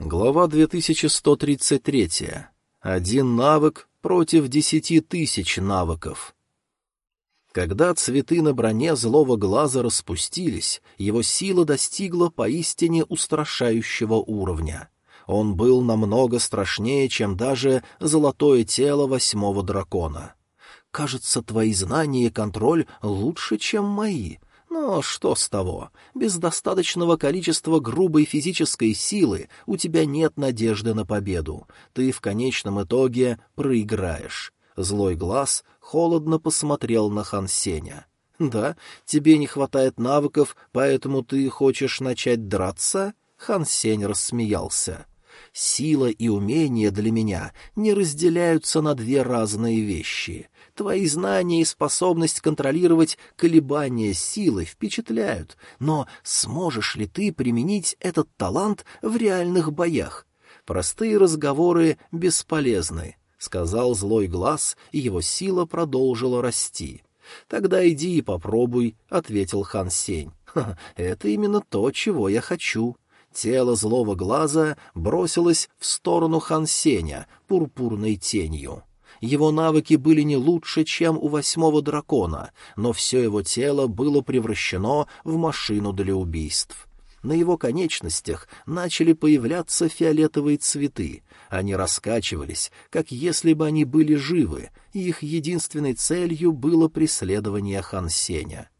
Глава 2133. Один навык против десяти тысяч навыков. Когда цветы на броне злого глаза распустились, его сила достигла поистине устрашающего уровня. Он был намного страшнее, чем даже золотое тело восьмого дракона. «Кажется, твои знания и контроль лучше, чем мои», но что с того? Без достаточного количества грубой физической силы у тебя нет надежды на победу. Ты в конечном итоге проиграешь. Злой глаз холодно посмотрел на Хан Сеня. «Да, тебе не хватает навыков, поэтому ты хочешь начать драться?» Хан Сень рассмеялся. «Сила и умение для меня не разделяются на две разные вещи. Твои знания и способность контролировать колебания силы впечатляют, но сможешь ли ты применить этот талант в реальных боях? Простые разговоры бесполезны, — сказал злой глаз, и его сила продолжила расти. — Тогда иди и попробуй, — ответил хан Сень. — Это именно то, чего я хочу. Тело злого глаза бросилось в сторону хан Сеня пурпурной тенью. Его навыки были не лучше, чем у восьмого дракона, но все его тело было превращено в машину для убийств. На его конечностях начали появляться фиолетовые цветы. Они раскачивались, как если бы они были живы, и их единственной целью было преследование Хансеня.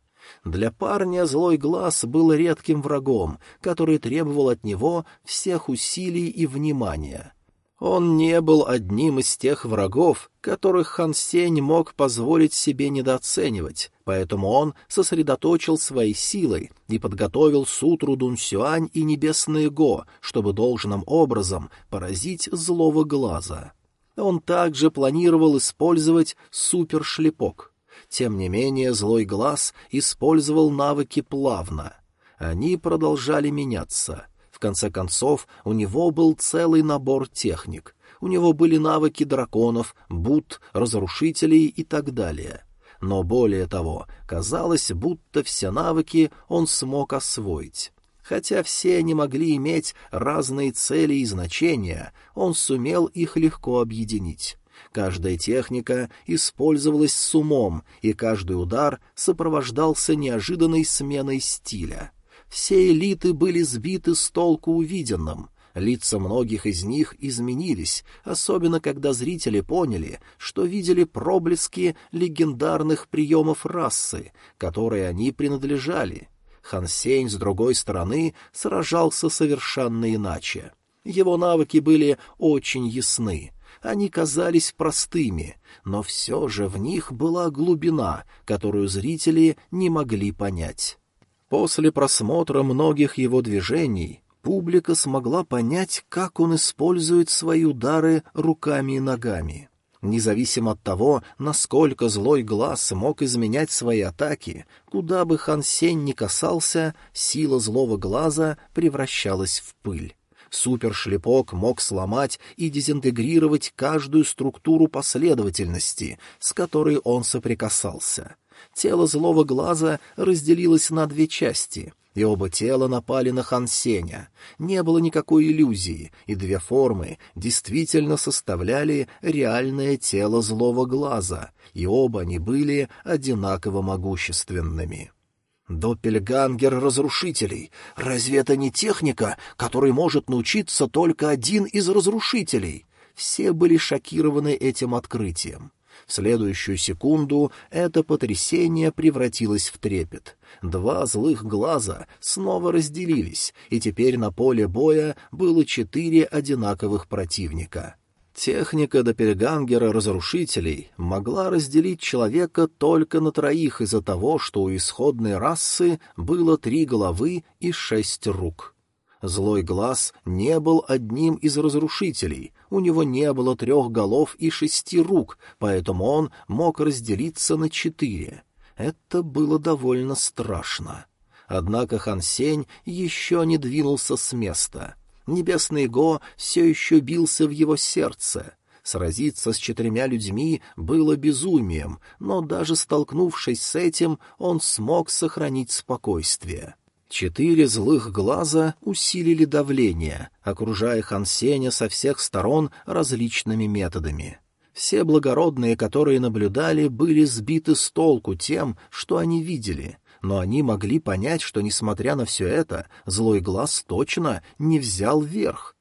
Для парня злой глаз был редким врагом, который требовал от него всех усилий и внимания — он не был одним из тех врагов, которых Хан Сень мог позволить себе недооценивать, поэтому он сосредоточил свои силы и подготовил сутру Дун Сюань и Небесные Го, чтобы должным образом поразить злого глаза. Он также планировал использовать супершлепок. Тем не менее, злой глаз использовал навыки плавно. Они продолжали меняться — в конце концов, у него был целый набор техник. У него были навыки драконов, бут, разрушителей и так далее. Но более того, казалось, будто все навыки он смог освоить. Хотя все они могли иметь разные цели и значения, он сумел их легко объединить. Каждая техника использовалась с умом, и каждый удар сопровождался неожиданной сменой стиля — все элиты были сбиты с толку увиденным. Лица многих из них изменились, особенно когда зрители поняли, что видели проблески легендарных приемов расы, которой они принадлежали. Хансень, с другой стороны, сражался совершенно иначе. Его навыки были очень ясны. Они казались простыми, но все же в них была глубина, которую зрители не могли понять. После просмотра многих его движений публика смогла понять, как он использует свои удары руками и ногами. Независимо от того, насколько злой глаз мог изменять свои атаки, куда бы Хан Сень ни касался, сила злого глаза превращалась в пыль. Супершлепок мог сломать и дезинтегрировать каждую структуру последовательности, с которой он соприкасался — тело злого глаза разделилось на две части, и оба тела напали на Хансеня. Не было никакой иллюзии, и две формы действительно составляли реальное тело злого глаза, и оба они были одинаково могущественными. Доппельгангер разрушителей. Разве это не техника, которой может научиться только один из разрушителей? Все были шокированы этим открытием. В следующую секунду это потрясение превратилось в трепет. Два злых глаза снова разделились, и теперь на поле боя было четыре одинаковых противника. Техника Доппельгангера разрушителей могла разделить человека только на троих из-за того, что у исходной расы было три головы и шесть рук. Злой глаз не был одним из разрушителей, у него не было трех голов и шести рук, поэтому он мог разделиться на четыре. Это было довольно страшно. Однако Хан Сень еще не двинулся с места. Небесный Го все еще бился в его сердце. Сразиться с четырьмя людьми было безумием, но даже столкнувшись с этим, он смог сохранить спокойствие. Четыре злых глаза усилили давление, окружая Хансеня со всех сторон различными методами. Все благородные, которые наблюдали, были сбиты с толку тем, что они видели, но они могли понять, что, несмотря на все это, злой глаз точно не взял верх.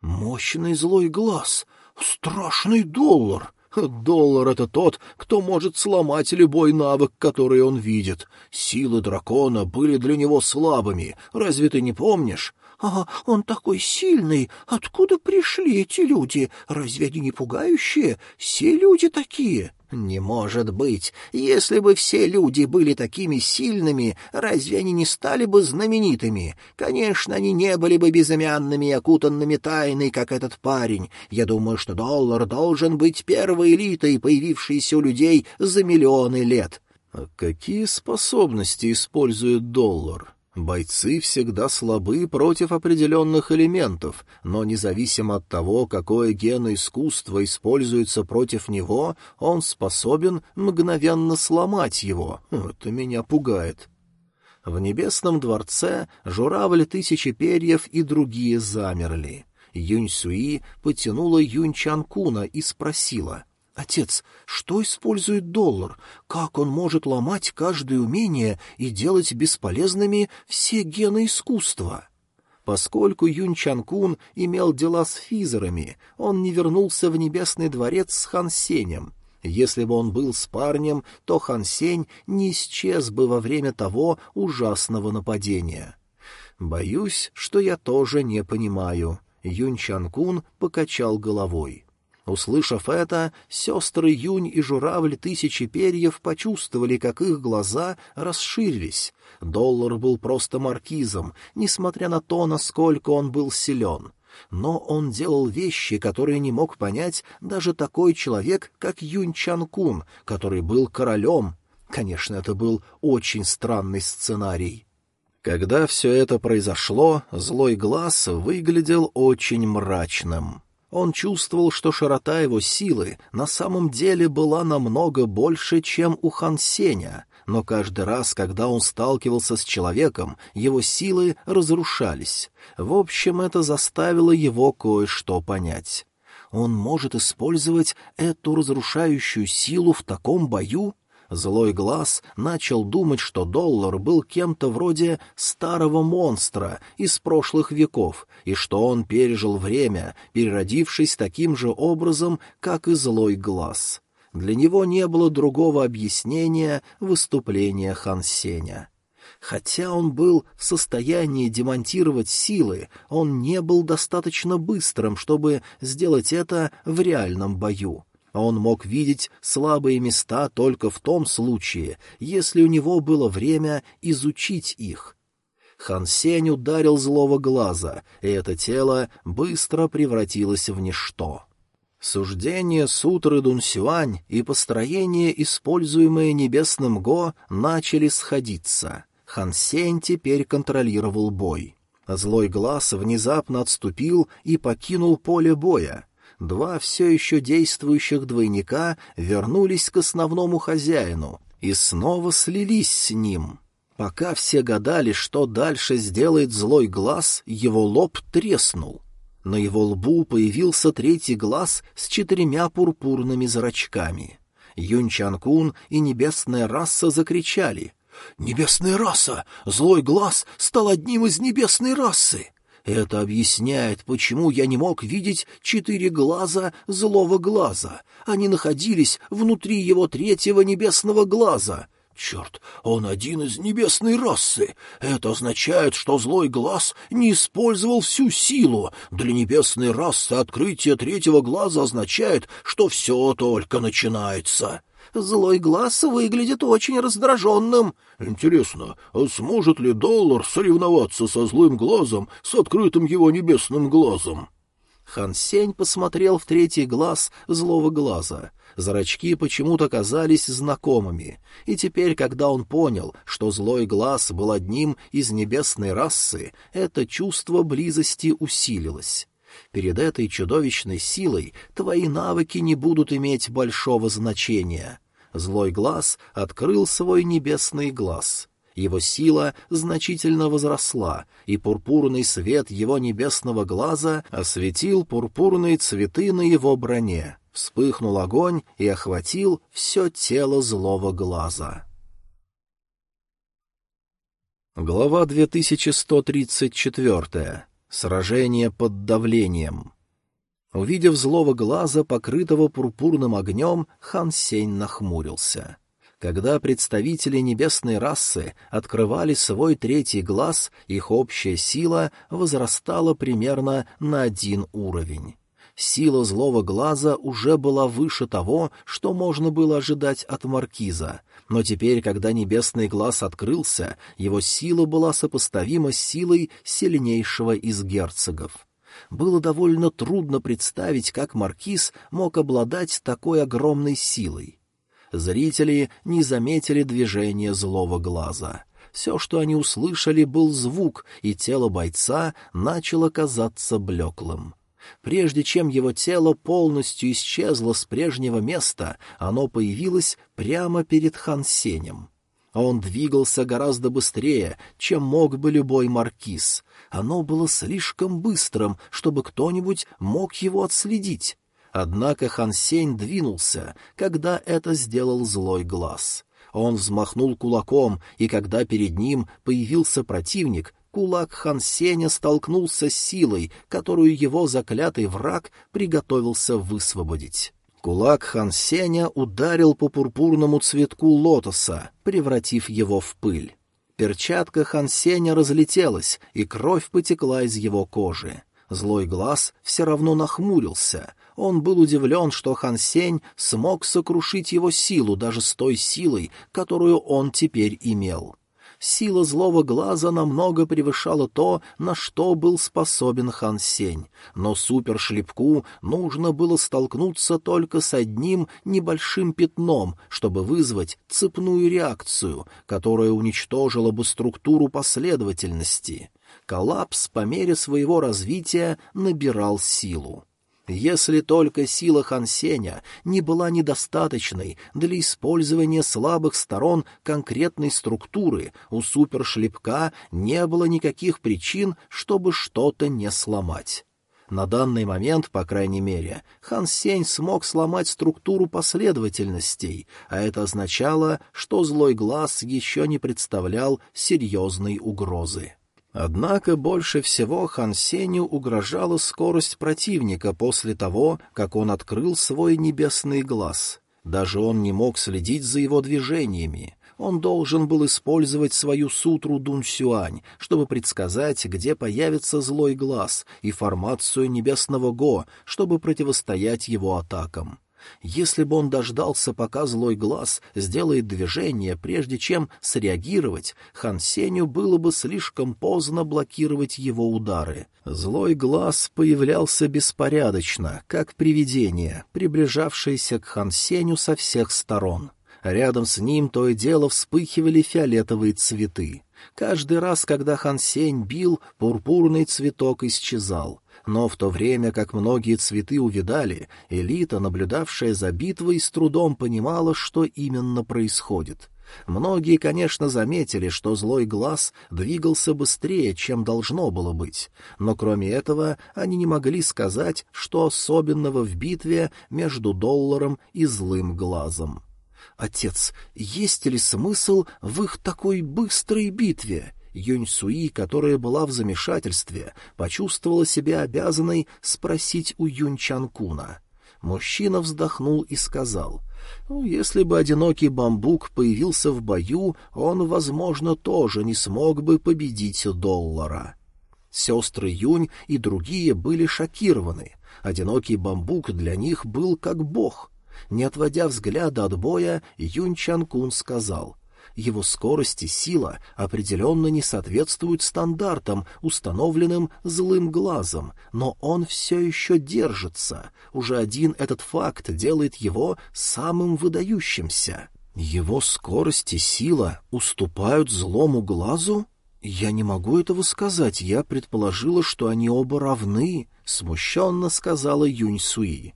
«Мощный злой глаз! Страшный доллар!» Доллар — это тот, кто может сломать любой навык, который он видит. Силы дракона были для него слабыми. Разве ты не помнишь? «А он такой сильный! Откуда пришли эти люди? Разве они не пугающие? Все люди такие!» «Не может быть! Если бы все люди были такими сильными, разве они не стали бы знаменитыми? Конечно, они не были бы безымянными и окутанными тайной, как этот парень. Я думаю, что доллар должен быть первой элитой, появившейся у людей за миллионы лет». «А какие способности использует доллар?» Бойцы всегда слабы против определенных элементов, но независимо от того, какое геноискусство используется против него, он способен мгновенно сломать его. Это меня пугает. В небесном дворце журавль тысячи перьев и другие замерли. Юнь Суи потянула Юнь Чанкуна и спросила, Отец, что использует доллар? Как он может ломать каждое умение и делать бесполезными все гены искусства? Поскольку Юнь Чанкун имел дела с физерами, он не вернулся в Небесный дворец с Хан Сенем. Если бы он был с парнем, то Хан Сень не исчез бы во время того ужасного нападения. Боюсь, что я тоже не понимаю. Юнь Чанкун покачал головой. Услышав это, сестры Юнь и журавль Тысячи Перьев почувствовали, как их глаза расширились. Доллар был просто маркизом, несмотря на то, насколько он был силен. Но он делал вещи, которые не мог понять даже такой человек, как Юнь Чанкун, который был королем. Конечно, это был очень странный сценарий. Когда все это произошло, злой глаз выглядел очень мрачным. Он чувствовал, что широта его силы на самом деле была намного больше, чем у Хан Сеня, но каждый раз, когда он сталкивался с человеком, его силы разрушались. В общем, это заставило его кое-что понять. Он может использовать эту разрушающую силу в таком бою? Злой глаз начал думать, что доллар был кем-то вроде старого монстра из прошлых веков, и что он пережил время, переродившись таким же образом, как и злой глаз. Для него не было другого объяснения выступления Хан Сеня. Хотя он был в состоянии демонтировать силы, он не был достаточно быстрым, чтобы сделать это в реальном бою. Он мог видеть слабые места только в том случае, если у него было время изучить их. Хан Сень ударил злого глаза, и это тело быстро превратилось в ничто. Суждение сутры Дунсюань и построение, используемое небесным Го, начали сходиться. Хан Сень теперь контролировал бой. Злой глаз внезапно отступил и покинул поле боя два все еще действующих двойника вернулись к основному хозяину и снова слились с ним. Пока все гадали, что дальше сделает злой глаз, его лоб треснул. На его лбу появился третий глаз с четырьмя пурпурными зрачками. Юнчанкун и небесная раса закричали. «Небесная раса! Злой глаз стал одним из небесной расы!» Это объясняет, почему я не мог видеть четыре глаза злого глаза. Они находились внутри его третьего небесного глаза. Черт, он один из небесной расы. Это означает, что злой глаз не использовал всю силу. Для небесной расы открытие третьего глаза означает, что все только начинается. Злой глаз выглядит очень раздраженным. Интересно, а сможет ли доллар соревноваться со злым глазом, с открытым его небесным глазом? Хан Сень посмотрел в третий глаз злого глаза. Зрачки почему-то казались знакомыми, и теперь, когда он понял, что злой глаз был одним из небесной расы, это чувство близости усилилось. Перед этой чудовищной силой твои навыки не будут иметь большого значения. Злой глаз открыл свой небесный глаз. Его сила значительно возросла, и пурпурный свет его небесного глаза осветил пурпурные цветы на его броне. Вспыхнул огонь и охватил все тело злого глаза. Глава 2134. Сражение под давлением. Увидев злого глаза, покрытого пурпурным огнем, Хан Сень нахмурился. Когда представители небесной расы открывали свой третий глаз, их общая сила возрастала примерно на один уровень. Сила злого глаза уже была выше того, что можно было ожидать от маркиза, но теперь, когда небесный глаз открылся, его сила была сопоставима с силой сильнейшего из герцогов. Было довольно трудно представить, как маркиз мог обладать такой огромной силой. Зрители не заметили движения злого глаза. Все, что они услышали, был звук, и тело бойца начало казаться блеклым. Прежде чем его тело полностью исчезло с прежнего места, оно появилось прямо перед Хан Сенем. Он двигался гораздо быстрее, чем мог бы любой маркиз. Оно было слишком быстрым, чтобы кто-нибудь мог его отследить. Однако Хан Сень двинулся, когда это сделал злой глаз. Он взмахнул кулаком, и когда перед ним появился противник, кулак Хан Сеня столкнулся с силой, которую его заклятый враг приготовился высвободить. Кулак Хан Сеня ударил по пурпурному цветку лотоса, превратив его в пыль. Перчатка Хан Сеня разлетелась, и кровь потекла из его кожи. Злой глаз все равно нахмурился. Он был удивлен, что Хан Сень смог сокрушить его силу даже с той силой, которую он теперь имел сила злого глаза намного превышала то, на что был способен Хан Сень, но супершлепку нужно было столкнуться только с одним небольшим пятном, чтобы вызвать цепную реакцию, которая уничтожила бы структуру последовательности. Коллапс по мере своего развития набирал силу. Если только сила Хансеня не была недостаточной для использования слабых сторон конкретной структуры, у супершлепка не было никаких причин, чтобы что-то не сломать. На данный момент, по крайней мере, Хан Сень смог сломать структуру последовательностей, а это означало, что злой глаз еще не представлял серьезной угрозы. Однако больше всего Хан Сеню угрожала скорость противника после того, как он открыл свой небесный глаз. Даже он не мог следить за его движениями. Он должен был использовать свою сутру Дун Сюань, чтобы предсказать, где появится злой глаз, и формацию небесного Го, чтобы противостоять его атакам. Если бы он дождался, пока злой глаз сделает движение, прежде чем среагировать, Хан Сеню было бы слишком поздно блокировать его удары. Злой глаз появлялся беспорядочно, как привидение, приближавшееся к Хан Сеню со всех сторон. Рядом с ним то и дело вспыхивали фиолетовые цветы. Каждый раз, когда Хан Сень бил, пурпурный цветок исчезал — но в то время как многие цветы увидали, элита, наблюдавшая за битвой, с трудом понимала, что именно происходит. Многие, конечно, заметили, что злой глаз двигался быстрее, чем должно было быть, но кроме этого они не могли сказать, что особенного в битве между долларом и злым глазом. «Отец, есть ли смысл в их такой быстрой битве?» Юнь Суи, которая была в замешательстве, почувствовала себя обязанной спросить у Юнь Чанкуна. Мужчина вздохнул и сказал, «Ну, если бы одинокий бамбук появился в бою, он, возможно, тоже не смог бы победить доллара». Сестры Юнь и другие были шокированы. Одинокий бамбук для них был как бог. Не отводя взгляда от боя, Юнь Чанкун сказал, его скорость и сила определенно не соответствуют стандартам, установленным злым глазом, но он все еще держится. Уже один этот факт делает его самым выдающимся. Его скорость и сила уступают злому глазу? Я не могу этого сказать, я предположила, что они оба равны, — смущенно сказала Юнь Суи.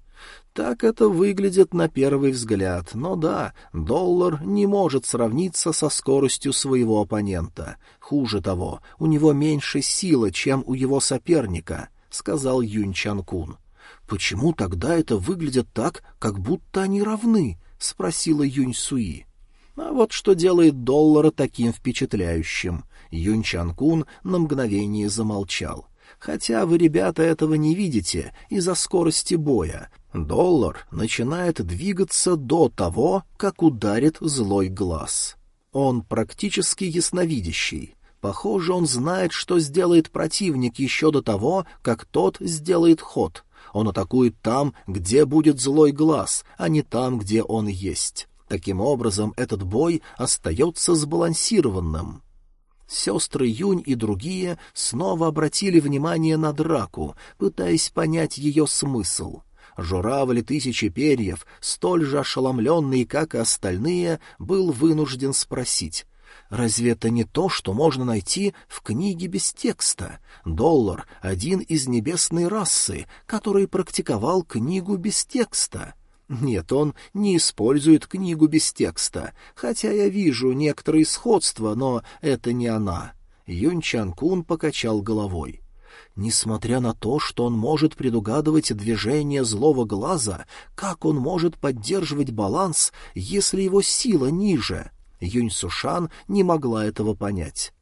Так это выглядит на первый взгляд, но да, доллар не может сравниться со скоростью своего оппонента. Хуже того, у него меньше силы, чем у его соперника, — сказал Юнь Чан Кун. «Почему тогда это выглядит так, как будто они равны?» — спросила Юнь Суи. А вот что делает доллара таким впечатляющим. Юнь Чан Кун на мгновение замолчал. Хотя вы, ребята, этого не видите из-за скорости боя, Доллар начинает двигаться до того, как ударит злой глаз. Он практически ясновидящий. Похоже, он знает, что сделает противник еще до того, как тот сделает ход. Он атакует там, где будет злой глаз, а не там, где он есть. Таким образом, этот бой остается сбалансированным. Сестры Юнь и другие снова обратили внимание на драку, пытаясь понять ее смысл — Журавль тысячи перьев, столь же ошеломленный, как и остальные, был вынужден спросить. Разве это не то, что можно найти в книге без текста? Доллар — один из небесной расы, который практиковал книгу без текста. Нет, он не использует книгу без текста, хотя я вижу некоторые сходства, но это не она. Юнь Чан Кун покачал головой. Несмотря на то, что он может предугадывать движение злого глаза, как он может поддерживать баланс, если его сила ниже? Юнь Сушан не могла этого понять.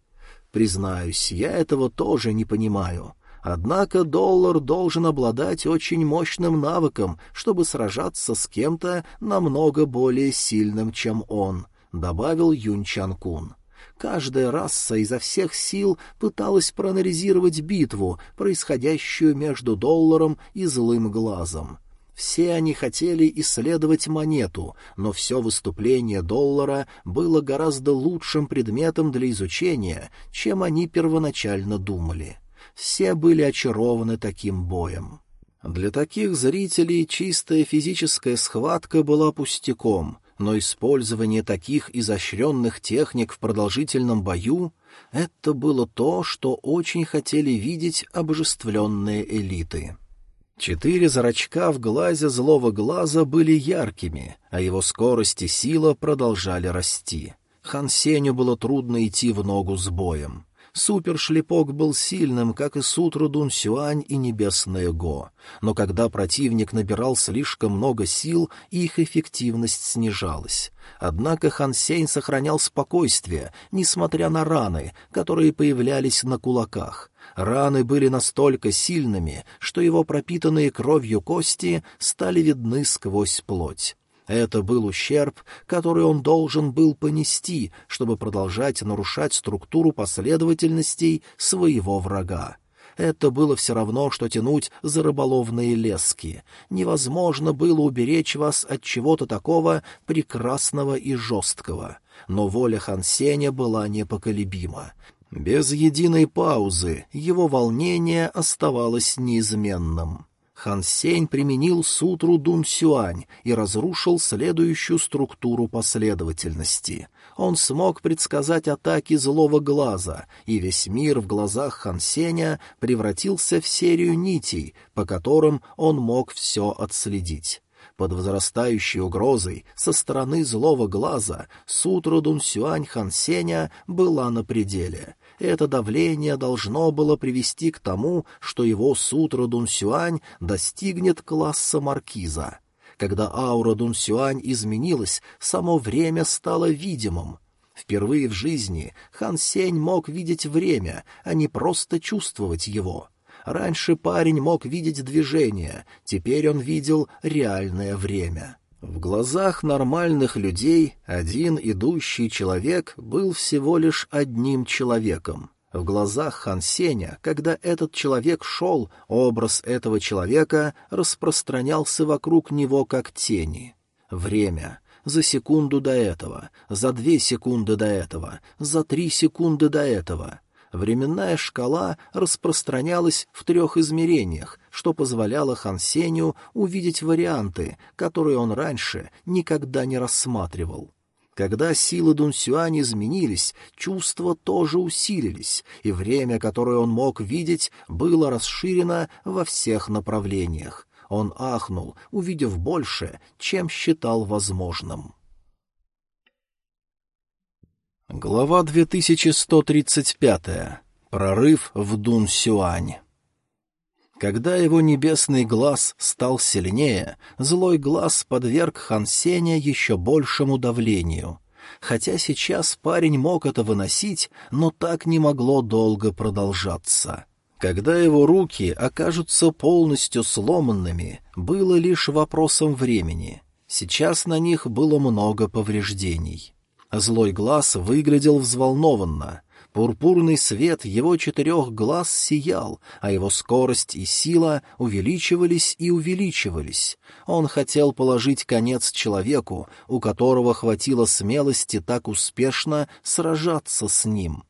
Признаюсь, я этого тоже не понимаю. Однако доллар должен обладать очень мощным навыком, чтобы сражаться с кем-то намного более сильным, чем он, — добавил Юнь Чан Кун. Каждая раса изо всех сил пыталась проанализировать битву, происходящую между долларом и злым глазом. Все они хотели исследовать монету, но все выступление доллара было гораздо лучшим предметом для изучения, чем они первоначально думали. Все были очарованы таким боем. Для таких зрителей чистая физическая схватка была пустяком — но использование таких изощренных техник в продолжительном бою — это было то, что очень хотели видеть обожествленные элиты. Четыре зрачка в глазе злого глаза были яркими, а его скорость и сила продолжали расти. Хан Сеню было трудно идти в ногу с боем. Супершлепок был сильным, как и Сутру Дун и Небесное Го, но когда противник набирал слишком много сил, их эффективность снижалась. Однако Хан Сень сохранял спокойствие, несмотря на раны, которые появлялись на кулаках. Раны были настолько сильными, что его пропитанные кровью кости стали видны сквозь плоть. Это был ущерб, который он должен был понести, чтобы продолжать нарушать структуру последовательностей своего врага. Это было все равно, что тянуть за рыболовные лески. Невозможно было уберечь вас от чего-то такого прекрасного и жесткого. Но воля Хансеня была непоколебима. Без единой паузы его волнение оставалось неизменным. Хан Сень применил сутру Дун Сюань и разрушил следующую структуру последовательности. Он смог предсказать атаки злого глаза, и весь мир в глазах Хан Сеня превратился в серию нитей, по которым он мог все отследить. Под возрастающей угрозой со стороны злого глаза сутра Дун Сюань Хан Сеня была на пределе — это давление должно было привести к тому, что его сутра Дунсюань достигнет класса маркиза. Когда аура Дунсюань изменилась, само время стало видимым. Впервые в жизни Хан Сень мог видеть время, а не просто чувствовать его. Раньше парень мог видеть движение, теперь он видел реальное время. В глазах нормальных людей один идущий человек был всего лишь одним человеком. В глазах Хан Сеня, когда этот человек шел, образ этого человека распространялся вокруг него как тени. Время. За секунду до этого, за две секунды до этого, за три секунды до этого — временная шкала распространялась в трех измерениях, что позволяло Хан Сеню увидеть варианты, которые он раньше никогда не рассматривал. Когда силы Дунсюань изменились, чувства тоже усилились, и время, которое он мог видеть, было расширено во всех направлениях. Он ахнул, увидев больше, чем считал возможным. Глава 2135. Прорыв в Дун-Сюань. Когда его небесный глаз стал сильнее, злой глаз подверг Хан Сеня еще большему давлению. Хотя сейчас парень мог это выносить, но так не могло долго продолжаться. Когда его руки окажутся полностью сломанными, было лишь вопросом времени. Сейчас на них было много повреждений. Злой глаз выглядел взволнованно. Пурпурный свет его четырех глаз сиял, а его скорость и сила увеличивались и увеличивались. Он хотел положить конец человеку, у которого хватило смелости так успешно сражаться с ним.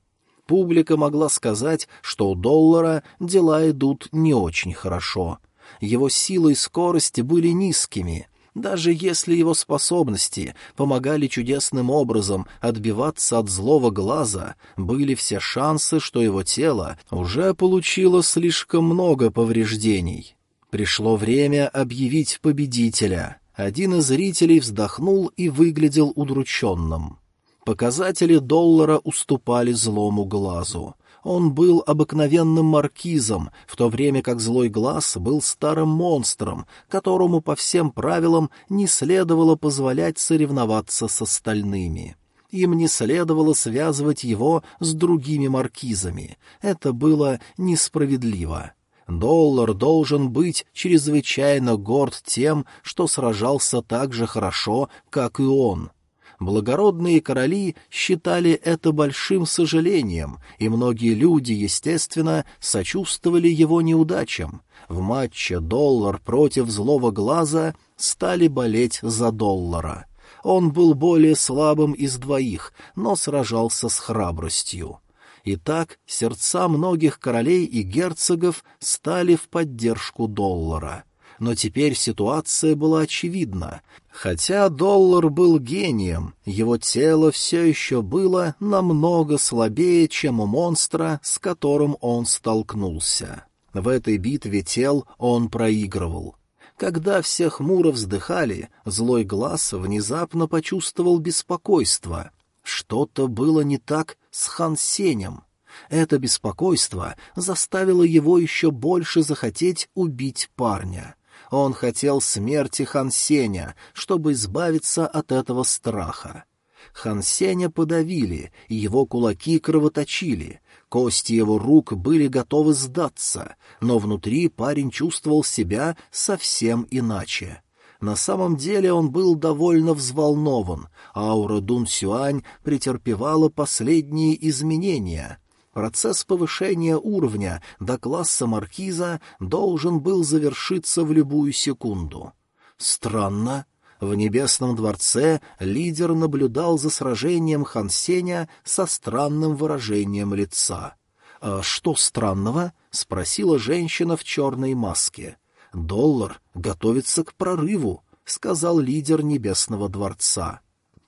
Публика могла сказать, что у доллара дела идут не очень хорошо. Его сила и скорость были низкими, даже если его способности помогали чудесным образом отбиваться от злого глаза, были все шансы, что его тело уже получило слишком много повреждений. Пришло время объявить победителя. Один из зрителей вздохнул и выглядел удрученным. Показатели доллара уступали злому глазу. Он был обыкновенным маркизом, в то время как злой глаз был старым монстром, которому по всем правилам не следовало позволять соревноваться с остальными. Им не следовало связывать его с другими маркизами. Это было несправедливо. Доллар должен быть чрезвычайно горд тем, что сражался так же хорошо, как и он. Благородные короли считали это большим сожалением, и многие люди, естественно, сочувствовали его неудачам. В матче «Доллар против злого глаза» стали болеть за доллара. Он был более слабым из двоих, но сражался с храбростью. Итак, сердца многих королей и герцогов стали в поддержку доллара — но теперь ситуация была очевидна. Хотя доллар был гением, его тело все еще было намного слабее, чем у монстра, с которым он столкнулся. В этой битве тел он проигрывал. Когда все хмуро вздыхали, злой глаз внезапно почувствовал беспокойство. Что-то было не так с Хан Сенем. Это беспокойство заставило его еще больше захотеть убить парня. Он хотел смерти Хансеня, чтобы избавиться от этого страха. Хансеня подавили, и его кулаки кровоточили. Кости его рук были готовы сдаться, но внутри парень чувствовал себя совсем иначе. На самом деле он был довольно взволнован, аура Дун Сюань претерпевала последние изменения — Процесс повышения уровня до класса маркиза должен был завершиться в любую секунду. Странно. В Небесном дворце лидер наблюдал за сражением Хансеня со странным выражением лица. «А что странного?» — спросила женщина в черной маске. «Доллар готовится к прорыву», — сказал лидер Небесного дворца.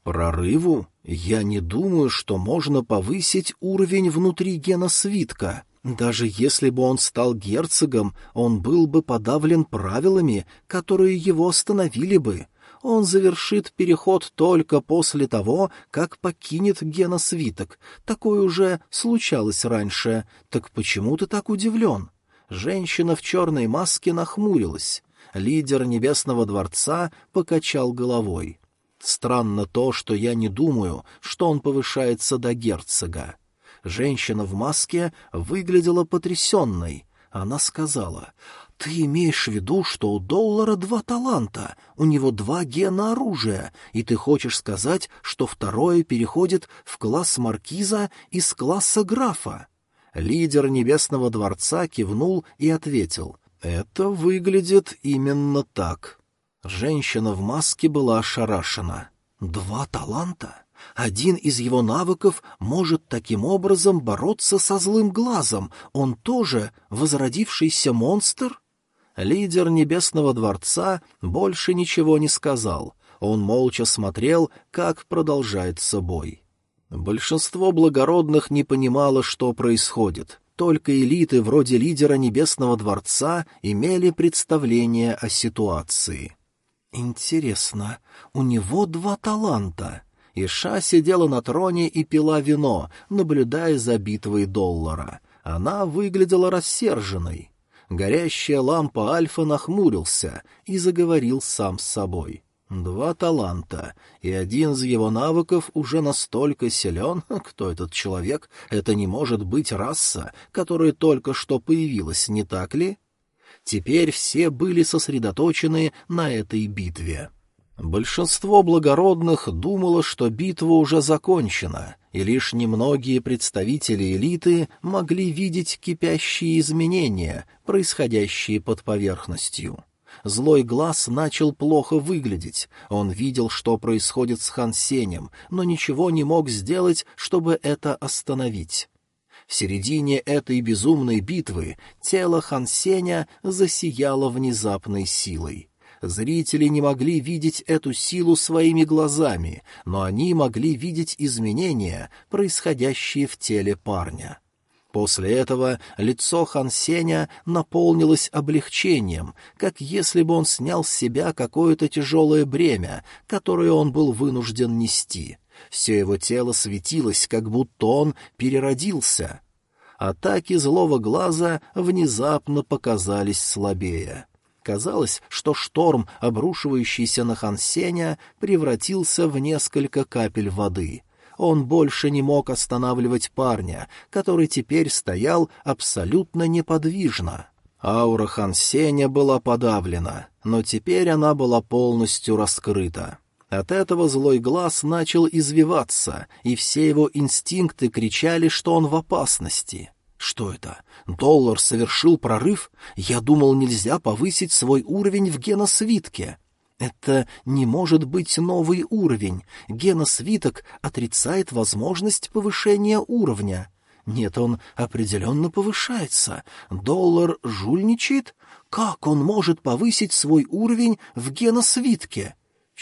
«Прорыву? Я не думаю, что можно повысить уровень внутри гена свитка. Даже если бы он стал герцогом, он был бы подавлен правилами, которые его остановили бы. Он завершит переход только после того, как покинет геносвиток. Такое уже случалось раньше. Так почему ты так удивлен?» Женщина в черной маске нахмурилась. Лидер Небесного дворца покачал головой. Странно то, что я не думаю, что он повышается до герцога. Женщина в маске выглядела потрясенной. Она сказала, «Ты имеешь в виду, что у доллара два таланта, у него два гена оружия, и ты хочешь сказать, что второе переходит в класс маркиза из класса графа?» Лидер Небесного дворца кивнул и ответил, «Это выглядит именно так». Женщина в маске была ошарашена. Два таланта? Один из его навыков может таким образом бороться со злым глазом. Он тоже возродившийся монстр? Лидер Небесного Дворца больше ничего не сказал. Он молча смотрел, как продолжается бой. Большинство благородных не понимало, что происходит. Только элиты вроде лидера Небесного Дворца имели представление о ситуации. «Интересно, у него два таланта?» Иша сидела на троне и пила вино, наблюдая за битвой доллара. Она выглядела рассерженной. Горящая лампа Альфа нахмурился и заговорил сам с собой. Два таланта, и один из его навыков уже настолько силен, кто этот человек, это не может быть раса, которая только что появилась, не так ли? Теперь все были сосредоточены на этой битве. Большинство благородных думало, что битва уже закончена, и лишь немногие представители элиты могли видеть кипящие изменения, происходящие под поверхностью. Злой глаз начал плохо выглядеть. Он видел, что происходит с Хан Сенем, но ничего не мог сделать, чтобы это остановить. В середине этой безумной битвы тело Хан Сеня засияло внезапной силой. Зрители не могли видеть эту силу своими глазами, но они могли видеть изменения, происходящие в теле парня. После этого лицо Хан Сеня наполнилось облегчением, как если бы он снял с себя какое-то тяжелое бремя, которое он был вынужден нести. Все его тело светилось, как будто он переродился. Атаки злого глаза внезапно показались слабее. Казалось, что шторм, обрушивающийся на Хан Сеня, превратился в несколько капель воды — он больше не мог останавливать парня, который теперь стоял абсолютно неподвижно. Аура Хан Сеня была подавлена, но теперь она была полностью раскрыта. От этого злой глаз начал извиваться, и все его инстинкты кричали, что он в опасности. Что это? Доллар совершил прорыв? Я думал, нельзя повысить свой уровень в геносвитке. Это не может быть новый уровень. Геносвиток отрицает возможность повышения уровня. Нет, он определенно повышается. Доллар жульничает? Как он может повысить свой уровень в геносвитке?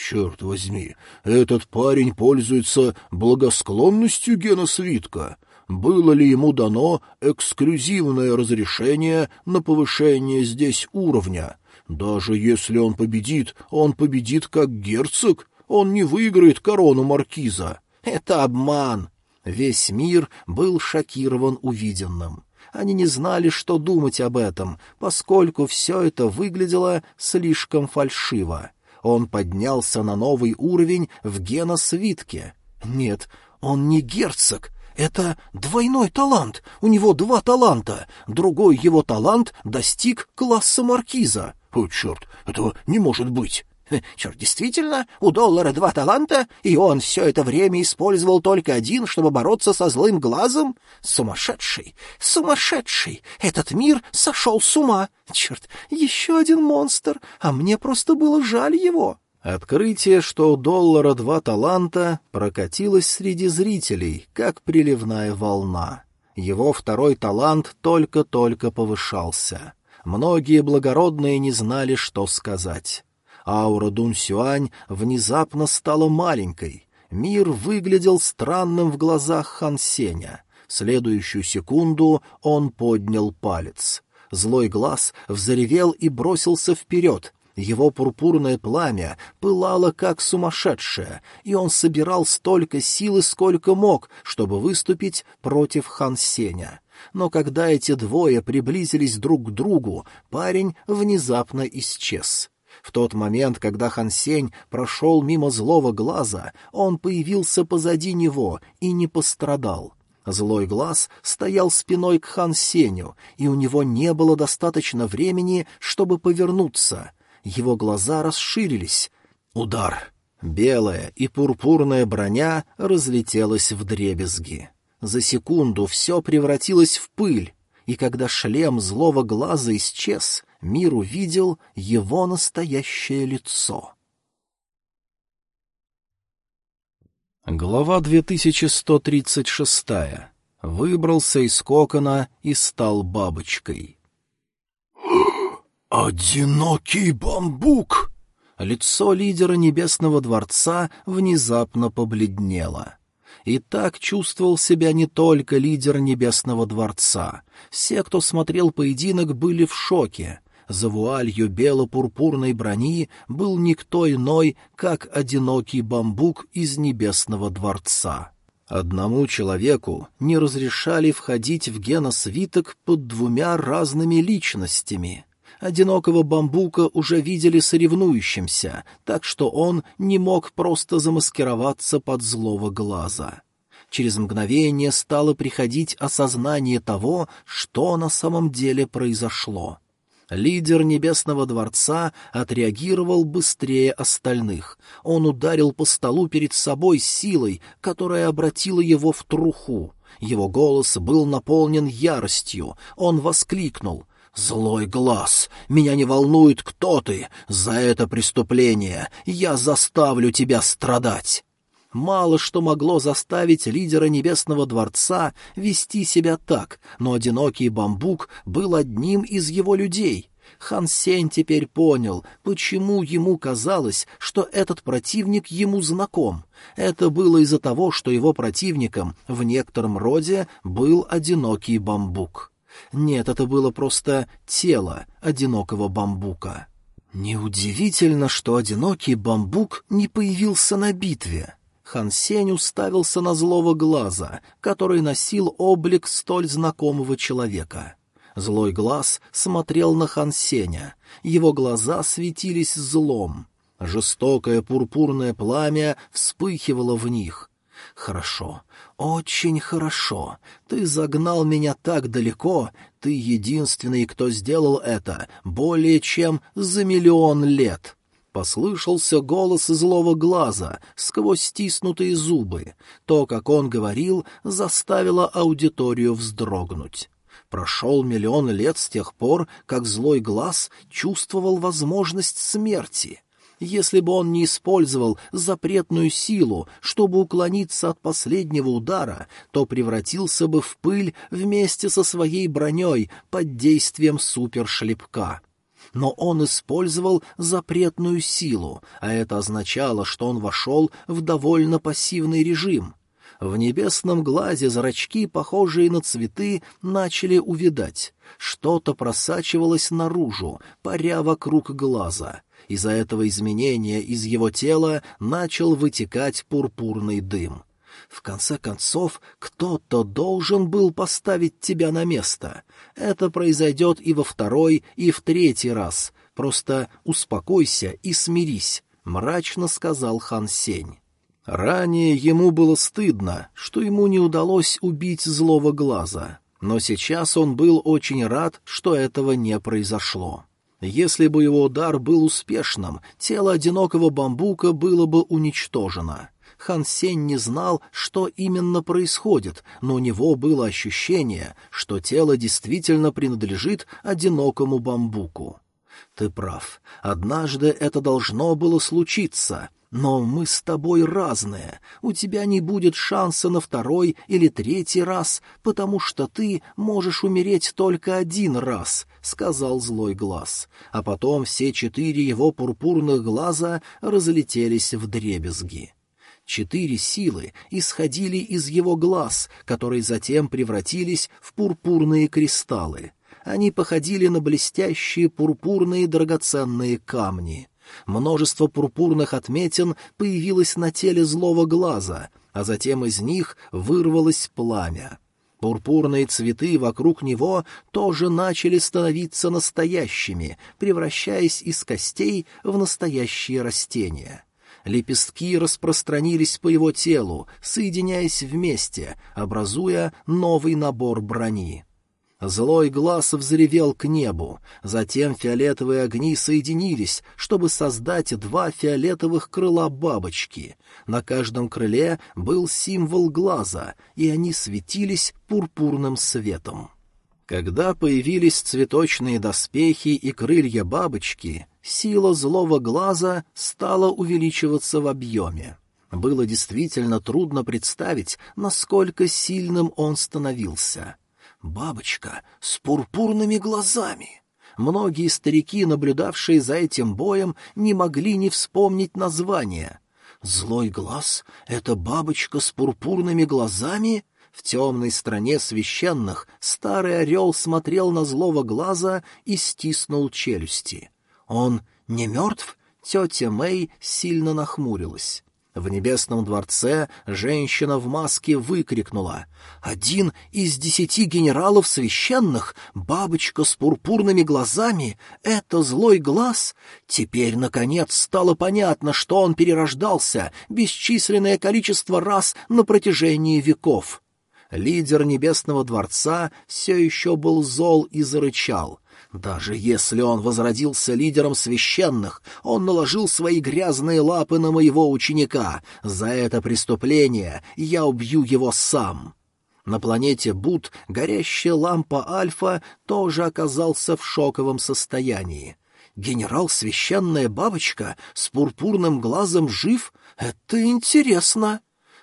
Черт возьми, этот парень пользуется благосклонностью геносвитка. Было ли ему дано эксклюзивное разрешение на повышение здесь уровня? Даже если он победит, он победит как герцог. Он не выиграет корону маркиза. Это обман. Весь мир был шокирован увиденным. Они не знали, что думать об этом, поскольку все это выглядело слишком фальшиво. Он поднялся на новый уровень в геносвитке. Нет, он не герцог, это двойной талант. У него два таланта. Другой его талант достиг класса маркиза. О, черт, этого не может быть. Черт, действительно, у доллара два таланта, и он все это время использовал только один, чтобы бороться со злым глазом? Сумасшедший, сумасшедший! Этот мир сошел с ума! Черт, еще один монстр, а мне просто было жаль его!» Открытие, что у доллара два таланта, прокатилось среди зрителей, как приливная волна. Его второй талант только-только повышался. Многие благородные не знали, что сказать. Аура Дун Сюань внезапно стала маленькой. Мир выглядел странным в глазах Хан Сеня. В следующую секунду он поднял палец. Злой глаз взревел и бросился вперед. Его пурпурное пламя пылало как сумасшедшее, и он собирал столько силы, сколько мог, чтобы выступить против Хан Сеня но когда эти двое приблизились друг к другу, парень внезапно исчез. В тот момент, когда Хан Сень прошел мимо злого глаза, он появился позади него и не пострадал. Злой глаз стоял спиной к Хан Сеню, и у него не было достаточно времени, чтобы повернуться. Его глаза расширились. Удар! Белая и пурпурная броня разлетелась в дребезги. За секунду все превратилось в пыль, и когда шлем злого глаза исчез, мир увидел его настоящее лицо. Глава 2136. Выбрался из кокона и стал бабочкой. «Одинокий бамбук!» Лицо лидера Небесного Дворца внезапно побледнело. И так чувствовал себя не только лидер Небесного Дворца. Все, кто смотрел поединок, были в шоке. За вуалью бело-пурпурной брони был никто иной, как одинокий бамбук из Небесного Дворца. Одному человеку не разрешали входить в геносвиток под двумя разными личностями. Одинокого бамбука уже видели соревнующимся, так что он не мог просто замаскироваться под злого глаза. Через мгновение стало приходить осознание того, что на самом деле произошло. Лидер Небесного Дворца отреагировал быстрее остальных. Он ударил по столу перед собой силой, которая обратила его в труху. Его голос был наполнен яростью. Он воскликнул. «Злой глаз! Меня не волнует, кто ты! За это преступление я заставлю тебя страдать!» Мало что могло заставить лидера Небесного Дворца вести себя так, но одинокий бамбук был одним из его людей. Хан Сень теперь понял, почему ему казалось, что этот противник ему знаком. Это было из-за того, что его противником в некотором роде был одинокий бамбук. Нет, это было просто тело одинокого бамбука. Неудивительно, что одинокий бамбук не появился на битве. Хан Сень уставился на злого глаза, который носил облик столь знакомого человека. Злой глаз смотрел на Хан Сеня. Его глаза светились злом. Жестокое пурпурное пламя вспыхивало в них. «Хорошо, очень хорошо. Ты загнал меня так далеко. Ты единственный, кто сделал это более чем за миллион лет». Послышался голос злого глаза сквозь стиснутые зубы. То, как он говорил, заставило аудиторию вздрогнуть. Прошел миллион лет с тех пор, как злой глаз чувствовал возможность смерти. Если бы он не использовал запретную силу, чтобы уклониться от последнего удара, то превратился бы в пыль вместе со своей броней под действием супершлепка но он использовал запретную силу, а это означало, что он вошел в довольно пассивный режим. В небесном глазе зрачки, похожие на цветы, начали увидать. Что-то просачивалось наружу, паря вокруг глаза. Из-за этого изменения из его тела начал вытекать пурпурный дым. В конце концов, кто-то должен был поставить тебя на место. Это произойдет и во второй, и в третий раз. Просто успокойся и смирись», — мрачно сказал хан Сень. Ранее ему было стыдно, что ему не удалось убить злого глаза, но сейчас он был очень рад, что этого не произошло. Если бы его удар был успешным, тело одинокого бамбука было бы уничтожено. Хан Сень не знал, что именно происходит, но у него было ощущение, что тело действительно принадлежит одинокому бамбуку. «Ты прав. Однажды это должно было случиться», но мы с тобой разные. У тебя не будет шанса на второй или третий раз, потому что ты можешь умереть только один раз», — сказал злой глаз. А потом все четыре его пурпурных глаза разлетелись в дребезги. Четыре силы исходили из его глаз, которые затем превратились в пурпурные кристаллы. Они походили на блестящие пурпурные драгоценные камни. Множество пурпурных отметин появилось на теле злого глаза, а затем из них вырвалось пламя. Пурпурные цветы вокруг него тоже начали становиться настоящими, превращаясь из костей в настоящие растения. Лепестки распространились по его телу, соединяясь вместе, образуя новый набор брони. Злой глаз взревел к небу, затем фиолетовые огни соединились, чтобы создать два фиолетовых крыла бабочки. На каждом крыле был символ глаза, и они светились пурпурным светом. Когда появились цветочные доспехи и крылья бабочки, сила злого глаза стала увеличиваться в объеме. Было действительно трудно представить, насколько сильным он становился. Бабочка с пурпурными глазами. Многие старики, наблюдавшие за этим боем, не могли не вспомнить название. Злой глаз — это бабочка с пурпурными глазами? В темной стране священных старый орел смотрел на злого глаза и стиснул челюсти. Он не мертв? Тетя Мэй сильно нахмурилась. В небесном дворце женщина в маске выкрикнула. «Один из десяти генералов священных, бабочка с пурпурными глазами, это злой глаз? Теперь, наконец, стало понятно, что он перерождался бесчисленное количество раз на протяжении веков». Лидер небесного дворца все еще был зол и зарычал. Даже если он возродился лидером священных, он наложил свои грязные лапы на моего ученика. За это преступление я убью его сам. На планете Бут горящая лампа Альфа тоже оказался в шоковом состоянии. Генерал Священная Бабочка с пурпурным глазом жив? Это интересно.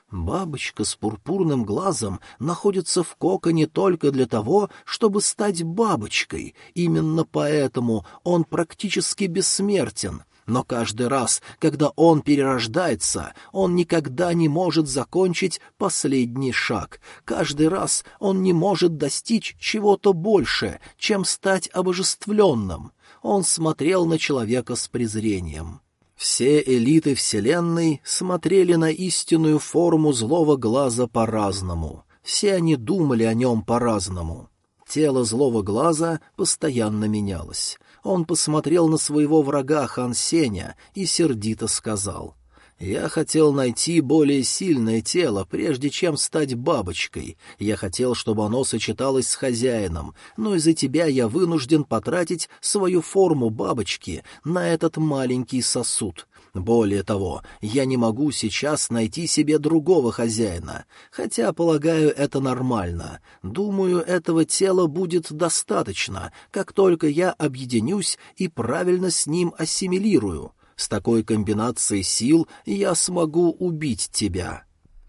Бабочка с пурпурным глазом находится в коконе только для того, чтобы стать бабочкой. Именно поэтому он практически бессмертен. Но каждый раз, когда он перерождается, он никогда не может закончить последний шаг. Каждый раз он не может достичь чего-то больше, чем стать обожествленным. Он смотрел на человека с презрением. Все элиты Вселенной смотрели на истинную форму злого глаза по-разному. Все они думали о нем по-разному. Тело злого глаза постоянно менялось. Он посмотрел на своего врага Хан Сеня и сердито сказал — я хотел найти более сильное тело, прежде чем стать бабочкой. Я хотел, чтобы оно сочеталось с хозяином, но из-за тебя я вынужден потратить свою форму бабочки на этот маленький сосуд. Более того, я не могу сейчас найти себе другого хозяина, хотя, полагаю, это нормально. Думаю, этого тела будет достаточно, как только я объединюсь и правильно с ним ассимилирую. С такой комбинацией сил я смогу убить тебя».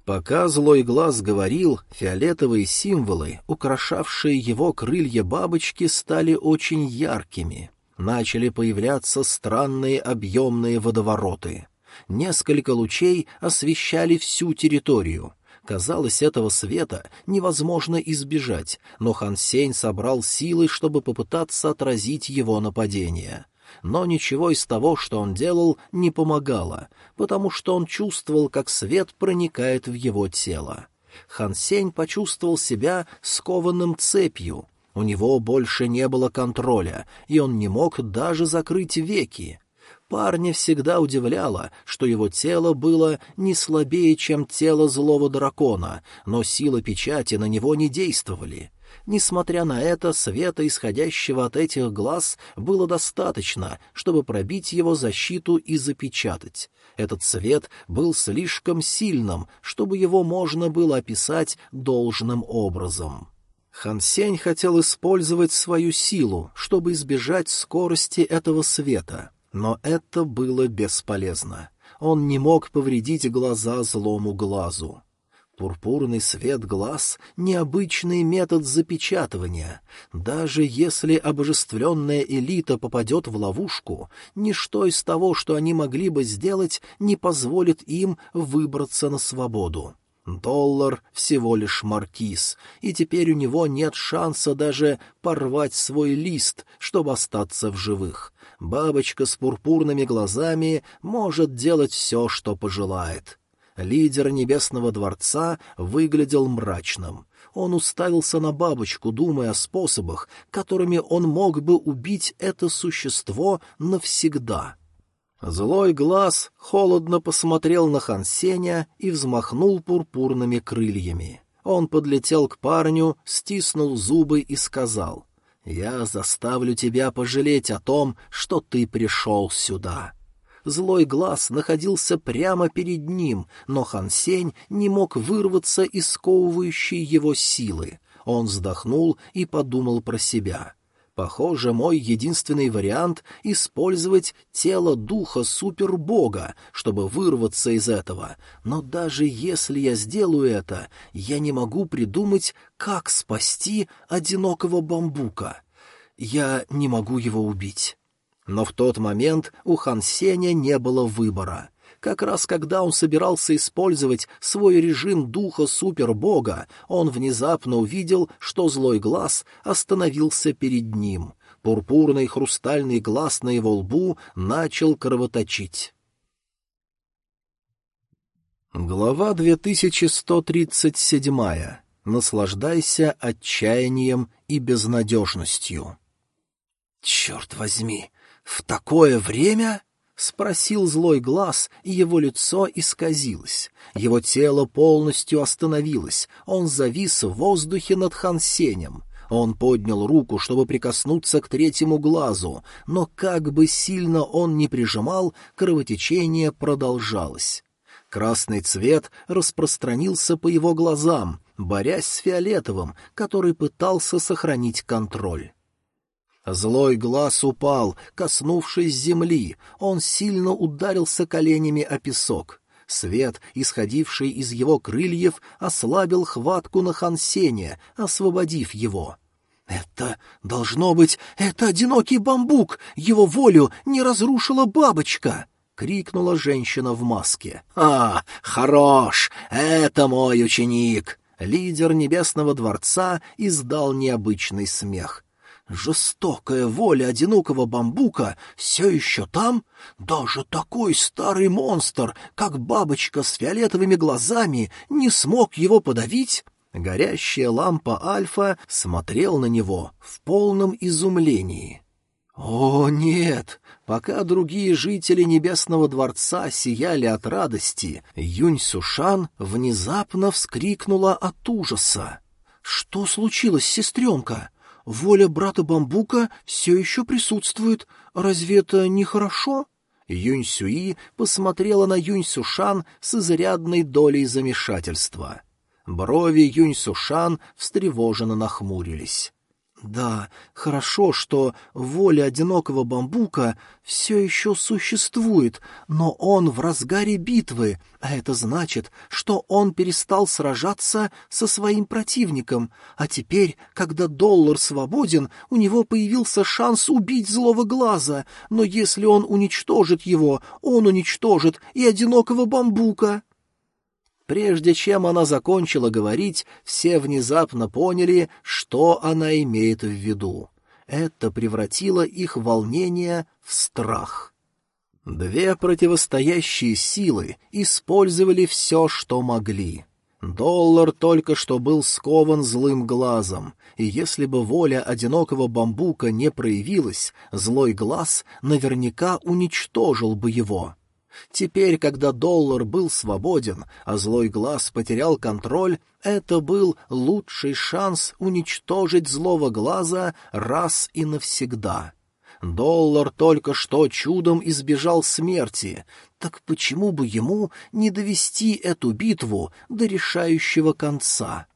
Пока злой глаз говорил, фиолетовые символы, украшавшие его крылья бабочки, стали очень яркими. Начали появляться странные объемные водовороты. Несколько лучей освещали всю территорию. Казалось, этого света невозможно избежать, но Хан Сень собрал силы, чтобы попытаться отразить его нападение но ничего из того, что он делал, не помогало, потому что он чувствовал, как свет проникает в его тело. Хан Сень почувствовал себя скованным цепью. У него больше не было контроля, и он не мог даже закрыть веки. Парня всегда удивляло, что его тело было не слабее, чем тело злого дракона, но сила печати на него не действовали. Несмотря на это, света, исходящего от этих глаз, было достаточно, чтобы пробить его защиту и запечатать. Этот свет был слишком сильным, чтобы его можно было описать должным образом. Хансень хотел использовать свою силу, чтобы избежать скорости этого света, но это было бесполезно. Он не мог повредить глаза злому глазу. Пурпурный свет глаз — необычный метод запечатывания. Даже если обожествленная элита попадет в ловушку, ничто из того, что они могли бы сделать, не позволит им выбраться на свободу. Доллар всего лишь маркиз, и теперь у него нет шанса даже порвать свой лист, чтобы остаться в живых. Бабочка с пурпурными глазами может делать все, что пожелает. Лидер Небесного Дворца выглядел мрачным. Он уставился на бабочку, думая о способах, которыми он мог бы убить это существо навсегда. Злой глаз холодно посмотрел на Хансеня и взмахнул пурпурными крыльями. Он подлетел к парню, стиснул зубы и сказал, «Я заставлю тебя пожалеть о том, что ты пришел сюда». Злой глаз находился прямо перед ним, но Хан Сень не мог вырваться из сковывающей его силы. Он вздохнул и подумал про себя. Похоже, мой единственный вариант — использовать тело духа супербога, чтобы вырваться из этого. Но даже если я сделаю это, я не могу придумать, как спасти одинокого бамбука. Я не могу его убить. Но в тот момент у Хан Сеня не было выбора. Как раз когда он собирался использовать свой режим духа супербога, он внезапно увидел, что злой глаз остановился перед ним. Пурпурный хрустальный глаз на его лбу начал кровоточить. Глава 2137. Наслаждайся отчаянием и безнадежностью. «Черт возьми! В такое время?» — спросил злой глаз, и его лицо исказилось. Его тело полностью остановилось, он завис в воздухе над Хансенем. Он поднял руку, чтобы прикоснуться к третьему глазу, но как бы сильно он ни прижимал, кровотечение продолжалось. Красный цвет распространился по его глазам, борясь с фиолетовым, который пытался сохранить контроль. Злой глаз упал, коснувшись земли, он сильно ударился коленями о песок. Свет, исходивший из его крыльев, ослабил хватку на Хансене, освободив его. «Это должно быть... Это одинокий бамбук! Его волю не разрушила бабочка!» — крикнула женщина в маске. «А, хорош! Это мой ученик!» Лидер Небесного Дворца издал необычный смех. Жестокая воля одинокого бамбука все еще там? Даже такой старый монстр, как бабочка с фиолетовыми глазами, не смог его подавить? Горящая лампа Альфа смотрел на него в полном изумлении. «О, нет!» Пока другие жители Небесного Дворца сияли от радости, Юнь Сушан внезапно вскрикнула от ужаса. «Что случилось, сестренка? Воля брата Бамбука все еще присутствует. Разве это нехорошо?» Юнь Сюи посмотрела на Юнь Сушан с изрядной долей замешательства. Брови Юнь Сушан встревоженно нахмурились. Да, хорошо, что воля одинокого бамбука все еще существует, но он в разгаре битвы, а это значит, что он перестал сражаться со своим противником, а теперь, когда доллар свободен, у него появился шанс убить злого глаза, но если он уничтожит его, он уничтожит и одинокого бамбука. Прежде чем она закончила говорить, все внезапно поняли, что она имеет в виду. Это превратило их волнение в страх. Две противостоящие силы использовали все, что могли. Доллар только что был скован злым глазом, и если бы воля одинокого бамбука не проявилась, злой глаз наверняка уничтожил бы его. Теперь, когда доллар был свободен, а злой глаз потерял контроль, это был лучший шанс уничтожить злого глаза раз и навсегда. Доллар только что чудом избежал смерти, так почему бы ему не довести эту битву до решающего конца?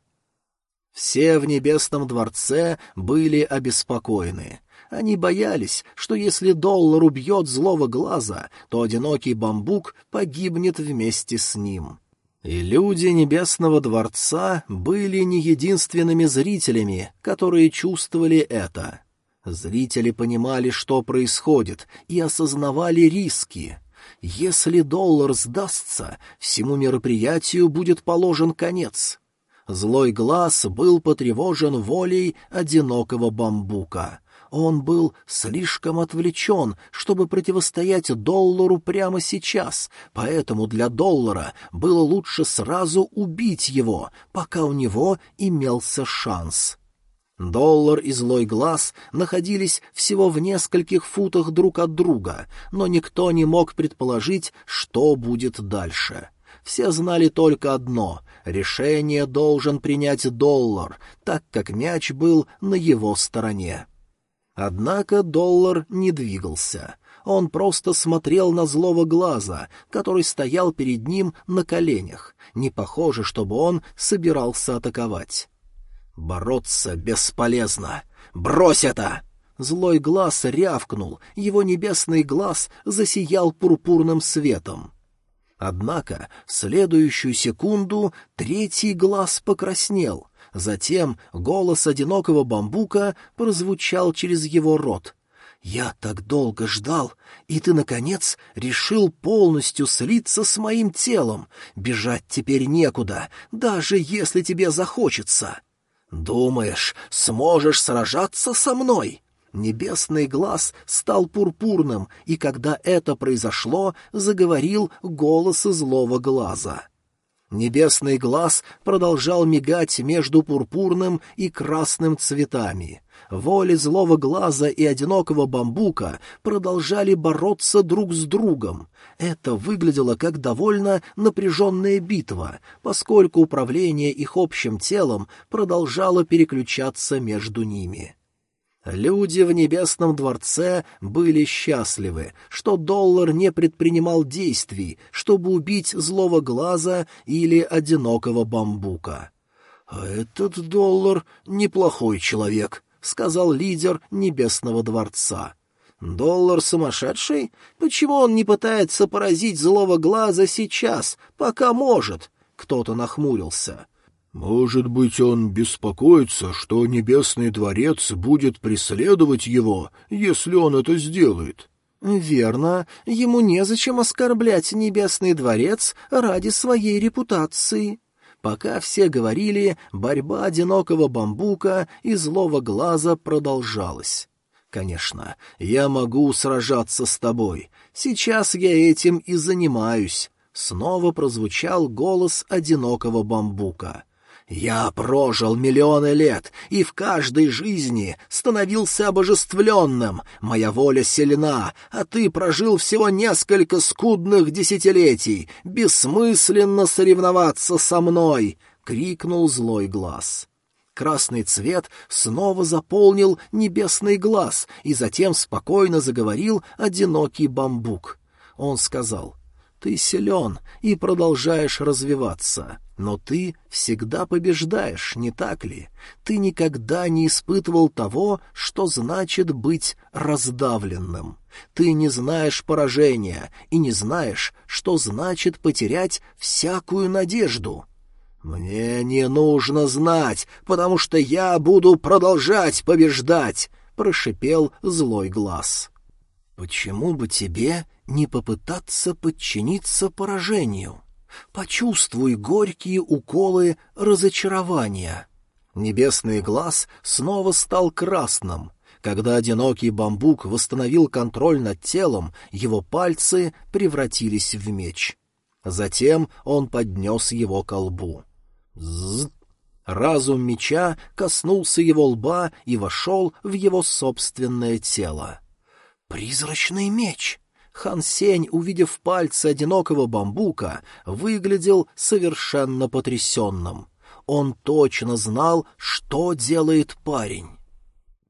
Все в Небесном дворце были обеспокоены — они боялись, что если доллар убьет злого глаза, то одинокий бамбук погибнет вместе с ним. И люди Небесного Дворца были не единственными зрителями, которые чувствовали это. Зрители понимали, что происходит, и осознавали риски. Если доллар сдастся, всему мероприятию будет положен конец. Злой глаз был потревожен волей одинокого бамбука. Он был слишком отвлечен, чтобы противостоять доллару прямо сейчас, поэтому для доллара было лучше сразу убить его, пока у него имелся шанс. Доллар и злой глаз находились всего в нескольких футах друг от друга, но никто не мог предположить, что будет дальше. Все знали только одно — решение должен принять доллар, так как мяч был на его стороне. Однако доллар не двигался. Он просто смотрел на злого глаза, который стоял перед ним на коленях. Не похоже, чтобы он собирался атаковать. «Бороться бесполезно! Брось это!» Злой глаз рявкнул, его небесный глаз засиял пурпурным светом. Однако в следующую секунду третий глаз покраснел — Затем голос одинокого бамбука прозвучал через его рот. «Я так долго ждал, и ты, наконец, решил полностью слиться с моим телом. Бежать теперь некуда, даже если тебе захочется. Думаешь, сможешь сражаться со мной?» Небесный глаз стал пурпурным, и когда это произошло, заговорил голос злого глаза. Небесный глаз продолжал мигать между пурпурным и красным цветами. Воли злого глаза и одинокого бамбука продолжали бороться друг с другом. Это выглядело как довольно напряженная битва, поскольку управление их общим телом продолжало переключаться между ними. Люди в Небесном дворце были счастливы, что доллар не предпринимал действий, чтобы убить злого глаза или одинокого бамбука. «А этот доллар — неплохой человек», — сказал лидер Небесного дворца. «Доллар сумасшедший? Почему он не пытается поразить злого глаза сейчас, пока может?» Кто-то нахмурился. «Может быть, он беспокоится, что Небесный дворец будет преследовать его, если он это сделает?» «Верно. Ему незачем оскорблять Небесный дворец ради своей репутации». Пока все говорили, борьба одинокого бамбука и злого глаза продолжалась. «Конечно, я могу сражаться с тобой. Сейчас я этим и занимаюсь». Снова прозвучал голос одинокого бамбука. Я прожил миллионы лет и в каждой жизни становился обожествленным. Моя воля сильна, а ты прожил всего несколько скудных десятилетий. Бессмысленно соревноваться со мной!» — крикнул злой глаз. Красный цвет снова заполнил небесный глаз, и затем спокойно заговорил одинокий бамбук. Он сказал, «Ты силен и продолжаешь развиваться. Но ты всегда побеждаешь, не так ли? Ты никогда не испытывал того, что значит быть раздавленным. Ты не знаешь поражения и не знаешь, что значит потерять всякую надежду. Мне не нужно знать, потому что я буду продолжать побеждать, прошипел злой глаз. Почему бы тебе не попытаться подчиниться поражению? Почувствуй горькие уколы разочарования. Небесный глаз снова стал красным. Когда одинокий бамбук восстановил контроль над телом, его пальцы превратились в меч. Затем он поднес его к лбу. Зз! Разум меча коснулся его лба и вошел в его собственное тело. «Призрачный меч!» Хан Сень, увидев пальцы одинокого бамбука, выглядел совершенно потрясенным. Он точно знал, что делает парень.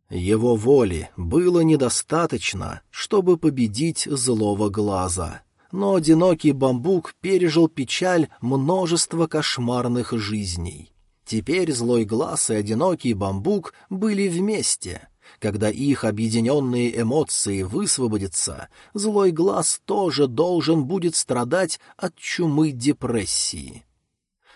Его воли было недостаточно, чтобы победить злого глаза. Но одинокий бамбук пережил печаль множества кошмарных жизней. Теперь злой глаз и одинокий бамбук были вместе — когда их объединенные эмоции высвободятся, злой глаз тоже должен будет страдать от чумы депрессии.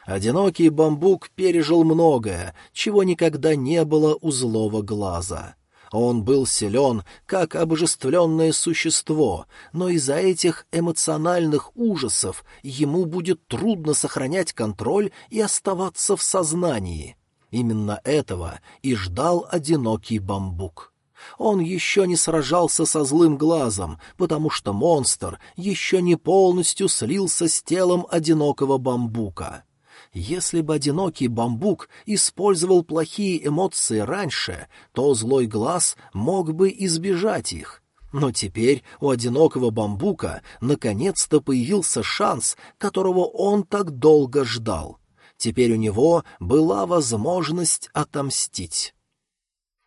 Одинокий бамбук пережил многое, чего никогда не было у злого глаза. Он был силен, как обожествленное существо, но из-за этих эмоциональных ужасов ему будет трудно сохранять контроль и оставаться в сознании. Именно этого и ждал одинокий бамбук. Он еще не сражался со злым глазом, потому что монстр еще не полностью слился с телом одинокого бамбука. Если бы одинокий бамбук использовал плохие эмоции раньше, то злой глаз мог бы избежать их. Но теперь у одинокого бамбука наконец-то появился шанс, которого он так долго ждал — Теперь у него была возможность отомстить.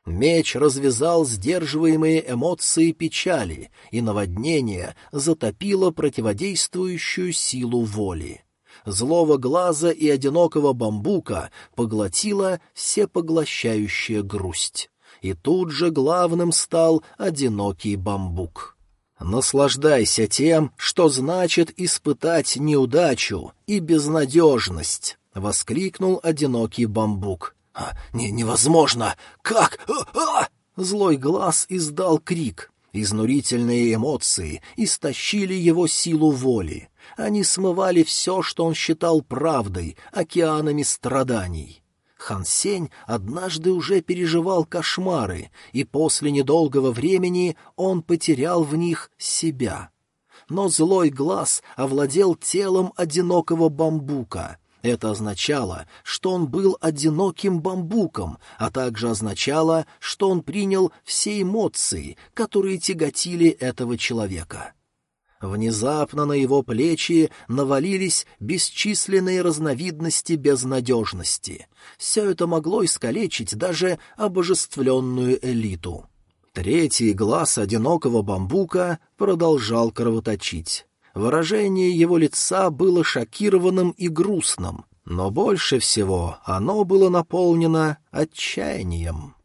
Меч развязал сдерживаемые эмоции печали, и наводнение затопило противодействующую силу воли. Злого глаза и одинокого бамбука поглотила всепоглощающая грусть. И тут же главным стал одинокий бамбук. Наслаждайся тем, что значит испытать неудачу и безнадежность. — воскликнул одинокий бамбук. «А, не, «Невозможно! Как? А, а!» Злой глаз издал крик. Изнурительные эмоции истощили его силу воли. Они смывали все, что он считал правдой, океанами страданий. Хан Сень однажды уже переживал кошмары, и после недолгого времени он потерял в них себя. Но злой глаз овладел телом одинокого бамбука. Это означало, что он был одиноким бамбуком, а также означало, что он принял все эмоции, которые тяготили этого человека. Внезапно на его плечи навалились бесчисленные разновидности безнадежности. Все это могло искалечить даже обожествленную элиту. Третий глаз одинокого бамбука продолжал кровоточить. Выражение его лица было шокированным и грустным, но больше всего оно было наполнено отчаянием.